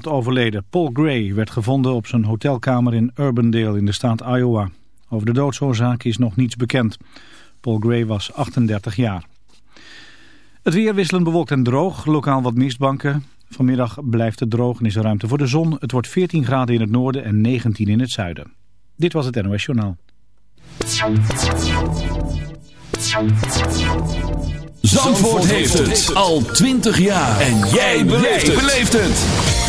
overleden. Paul Gray werd gevonden op zijn hotelkamer in Urbandale in de staat Iowa. Over de doodsoorzaak is nog niets bekend. Paul Gray was 38 jaar. Het weer wisselend bewolkt en droog, lokaal wat mistbanken. Vanmiddag blijft het droog en is er ruimte voor de zon. Het wordt 14 graden in het noorden en 19 in het zuiden. Dit was het NOS Journaal. Zandvoort heeft het al 20 jaar. En jij beleeft het.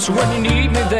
So when you need me, then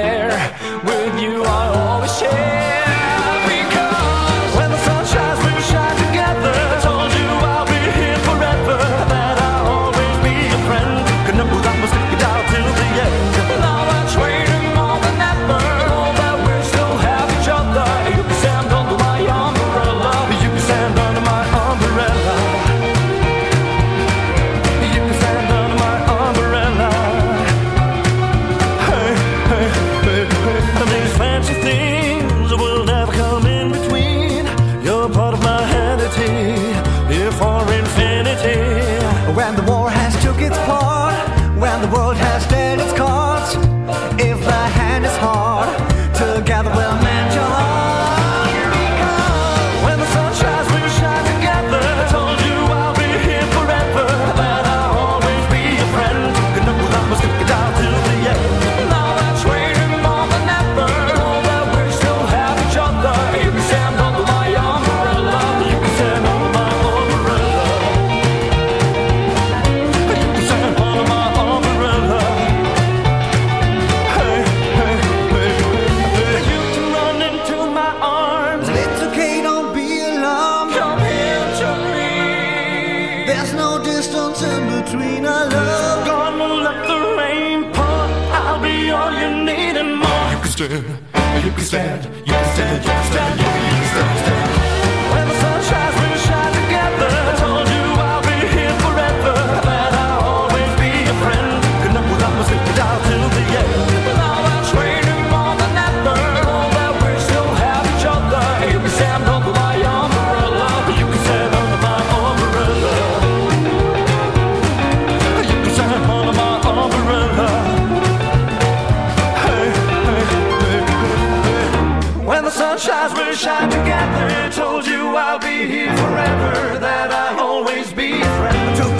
sunshines will shine together. Told you I'll be here forever, that I'll always be a friend.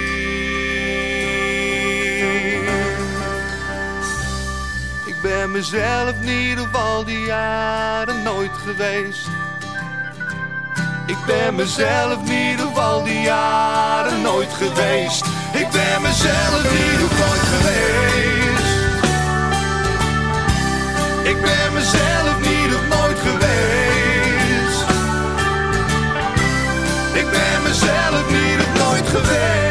Ben mezelf niet op al die jaren nooit geweest. Ik ben mezelf niet op al die jaren nooit geweest. Ik ben mezelf niet op nooit geweest. Ik ben mezelf niet op nooit geweest. Ik ben mezelf niet op nooit geweest.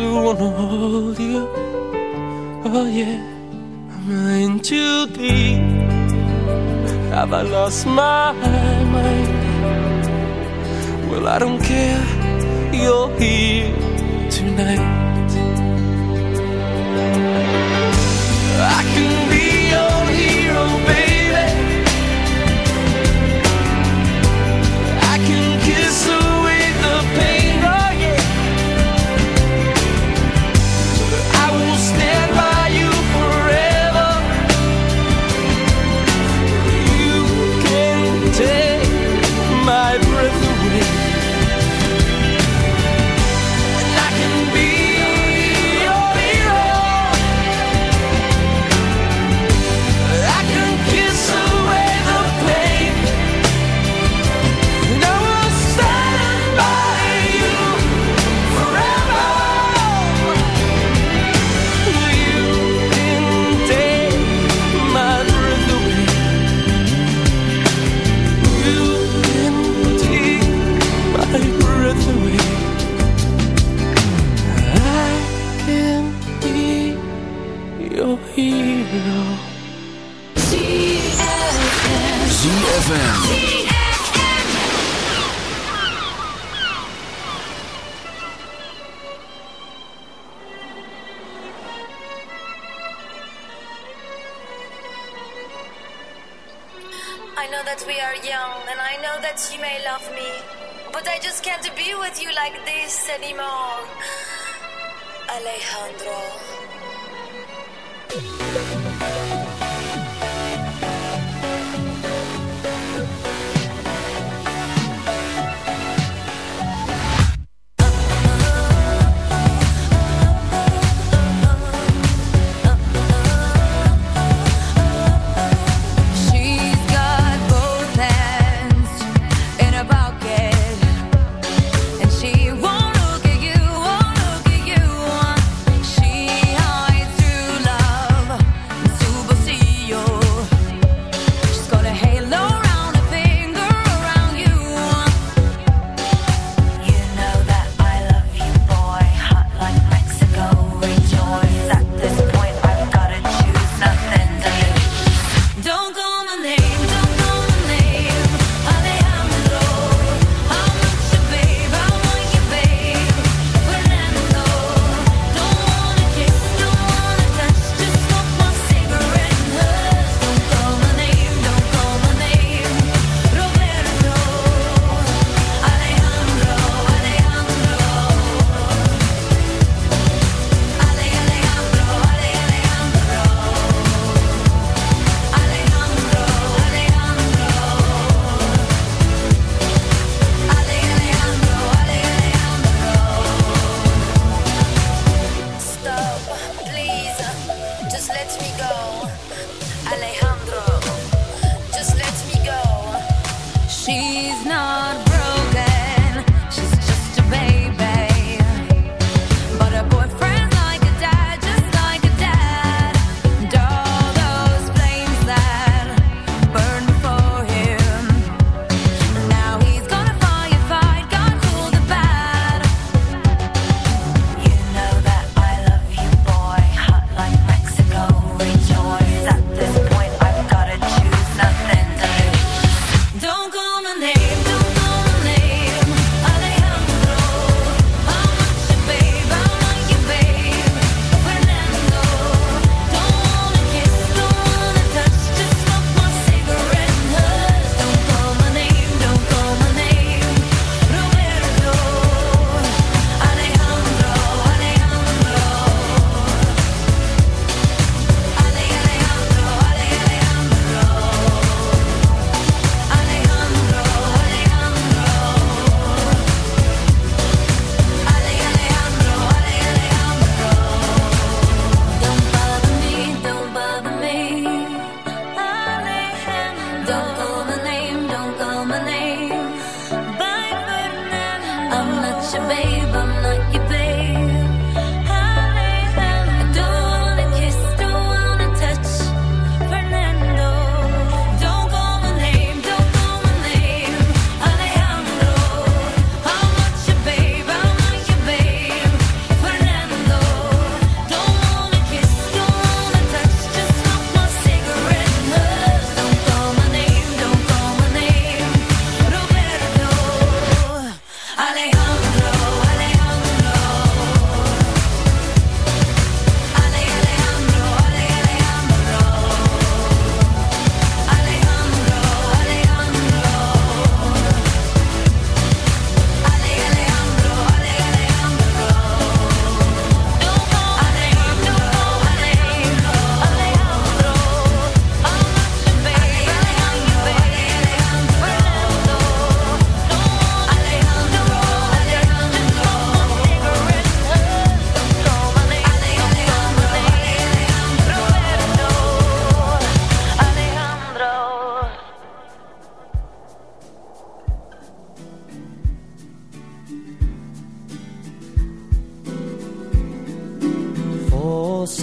to wanna hold you. Oh yeah, am I in too deep? Have I lost my mind? Well, I don't care. You're here tonight.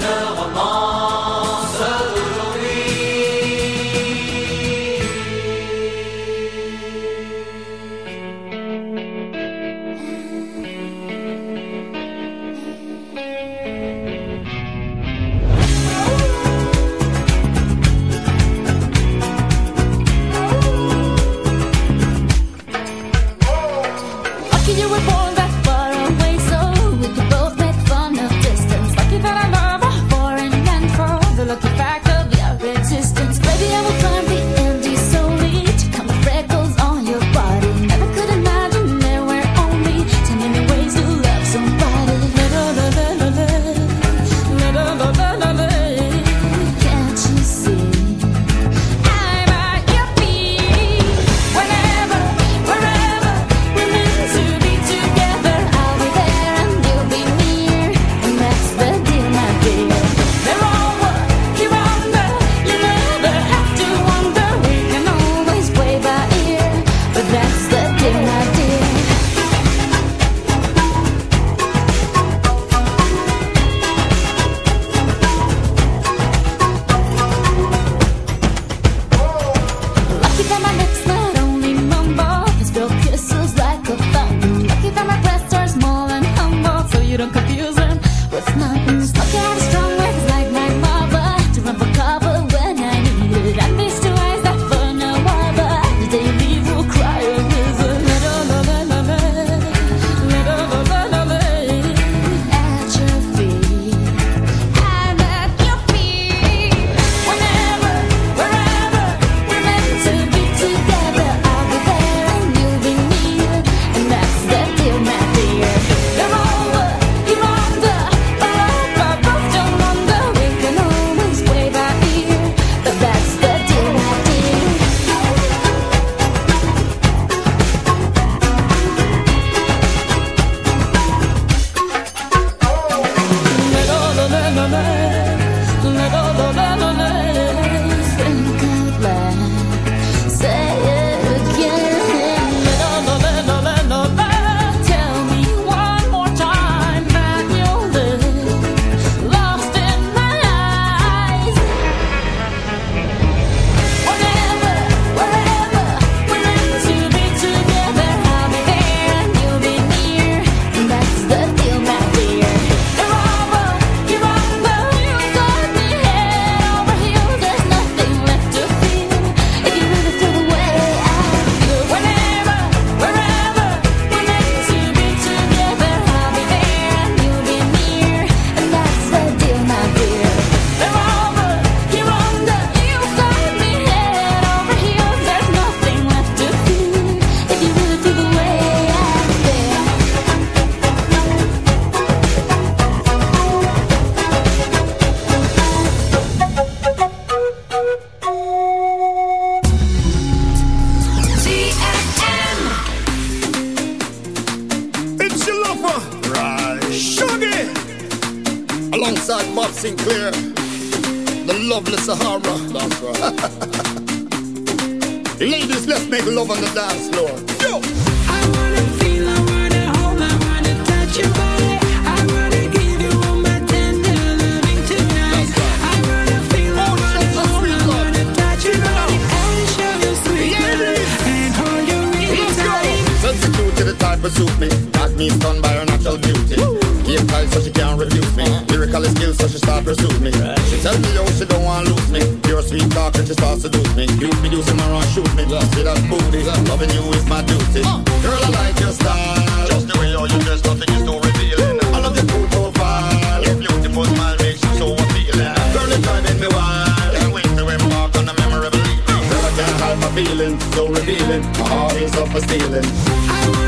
The Romance. what's with nothing. alongside Mark Sinclair, the lovely Sahara. That's right. Ladies, let's make love on the dance floor. Yo! I wanna feel, I wanna hold, I wanna touch your body. type oh, suit me. Got me stunned by her natural beauty. Give tight so she can't refuse me lyrical skills, so she start pursue me. Right. She tell me how she don't want to lose me. Pure sweet talk and she start seduce me. You be using my wrong shoot me. Love. See that booty, Love. loving you is my duty. Uh. Girl, I like your style. Just the way all you dress, nothing is too revealing. I love your cool profile. Your beautiful smile makes you so appealing. Girl, it's driving me wild. Can't wait to embark on a memorable evening. Girl, I can't hide my feeling, so revealing. My heart is up for stealing.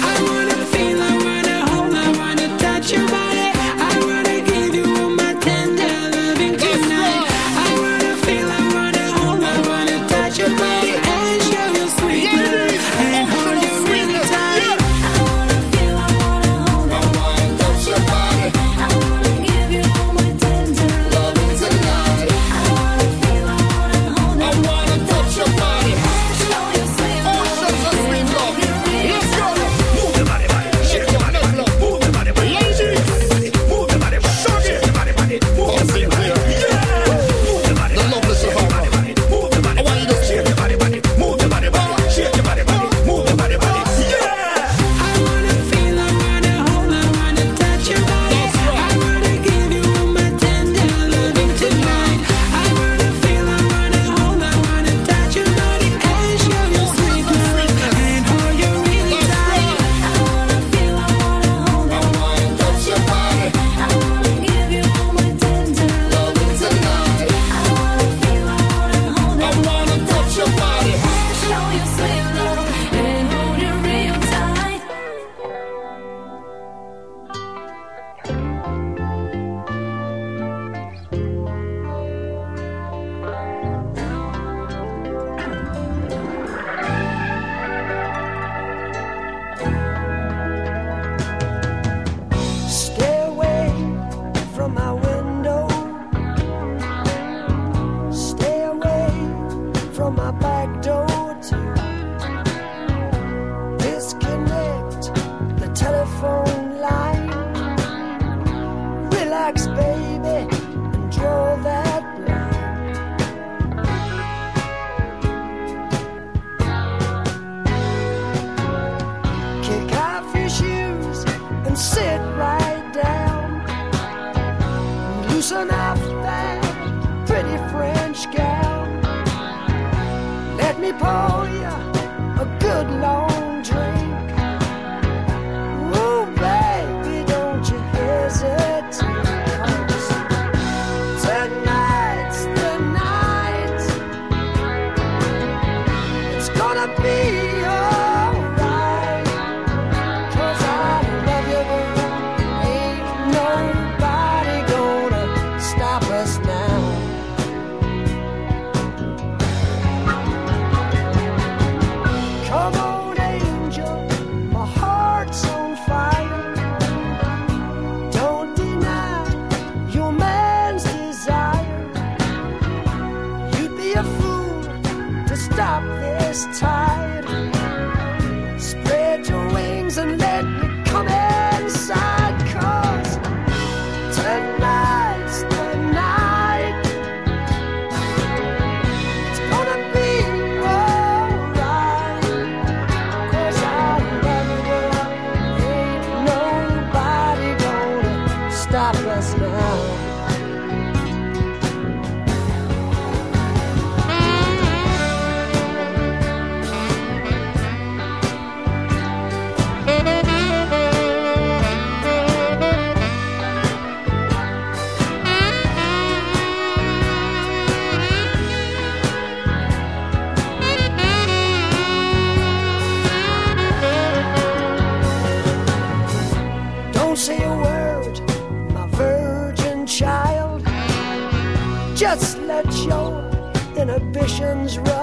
musicians run.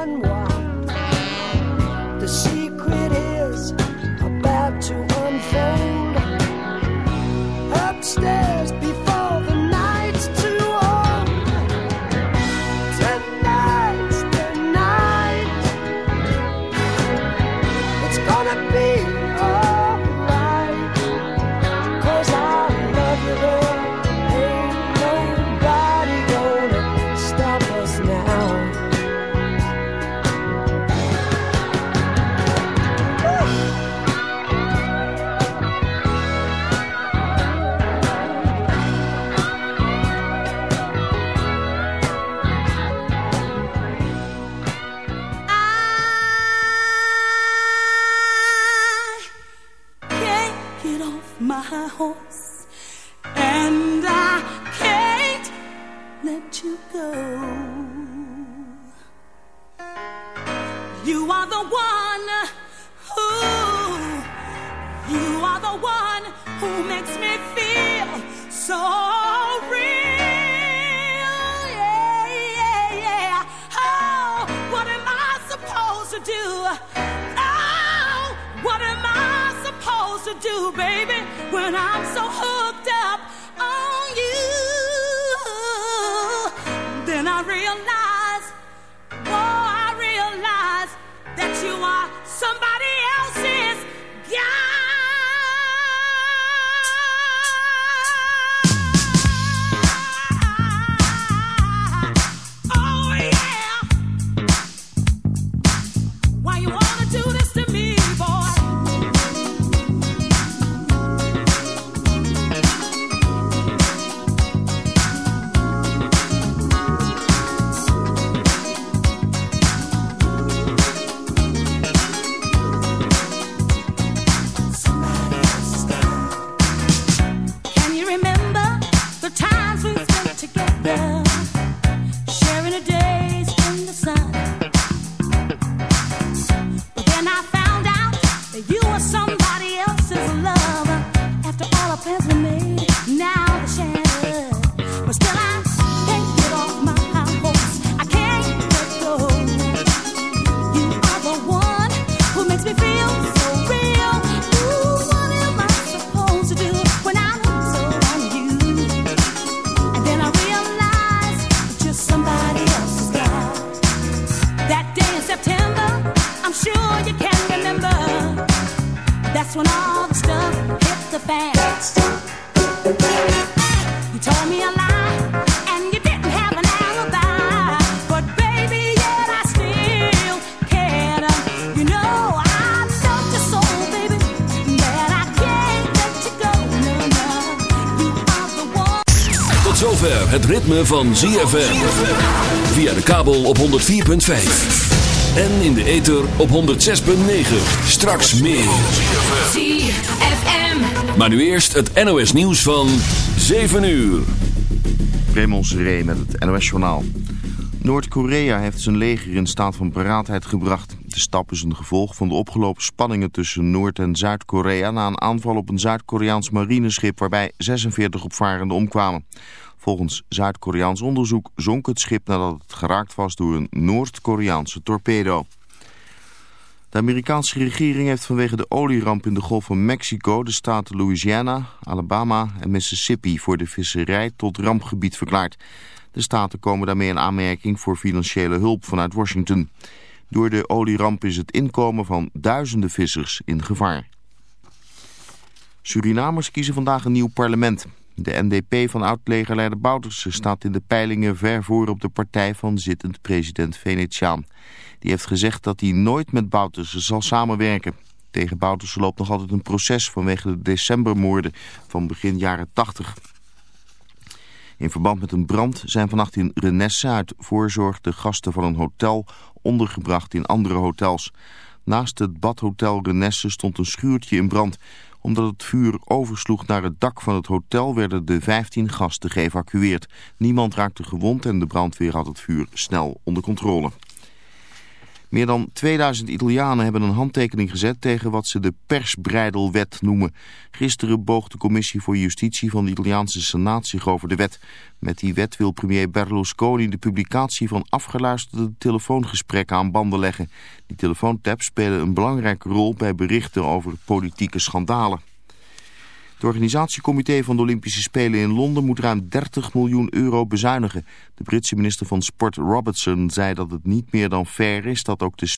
Ritme van ZFM. Via de kabel op 104.5. En in de ether op 106.9. Straks meer. ZFM. Maar nu eerst het NOS nieuws van 7 uur. Raymond Seré met het NOS-journaal. Noord-Korea heeft zijn leger in staat van paraatheid gebracht. De stap is een gevolg van de opgelopen spanningen tussen Noord- en Zuid-Korea... na een aanval op een Zuid-Koreaans marineschip waarbij 46 opvarenden omkwamen. Volgens Zuid-Koreaans onderzoek zonk het schip nadat het geraakt was door een Noord-Koreaanse torpedo. De Amerikaanse regering heeft vanwege de olieramp in de Golf van Mexico de staten Louisiana, Alabama en Mississippi voor de visserij tot rampgebied verklaard. De staten komen daarmee in aanmerking voor financiële hulp vanuit Washington. Door de olieramp is het inkomen van duizenden vissers in gevaar. Surinamers kiezen vandaag een nieuw parlement. De NDP van oud-legerleider Bouterse staat in de peilingen ver voor op de partij van zittend president Venetiaan. Die heeft gezegd dat hij nooit met Bouterse zal samenwerken. Tegen Bouterse loopt nog altijd een proces vanwege de decembermoorden van begin jaren 80. In verband met een brand zijn vannacht in Renesse uit voorzorg de gasten van een hotel ondergebracht in andere hotels. Naast het badhotel Renesse stond een schuurtje in brand. Omdat het vuur oversloeg naar het dak van het hotel werden de 15 gasten geëvacueerd. Niemand raakte gewond en de brandweer had het vuur snel onder controle. Meer dan 2000 Italianen hebben een handtekening gezet tegen wat ze de persbreidelwet noemen. Gisteren boog de commissie voor justitie van de Italiaanse Senaat zich over de wet. Met die wet wil premier Berlusconi de publicatie van afgeluisterde telefoongesprekken aan banden leggen. Die telefoontaps spelen een belangrijke rol bij berichten over politieke schandalen. Het organisatiecomité van de Olympische Spelen in Londen moet ruim 30 miljoen euro bezuinigen. De Britse minister van Sport Robertson zei dat het niet meer dan fair is dat ook de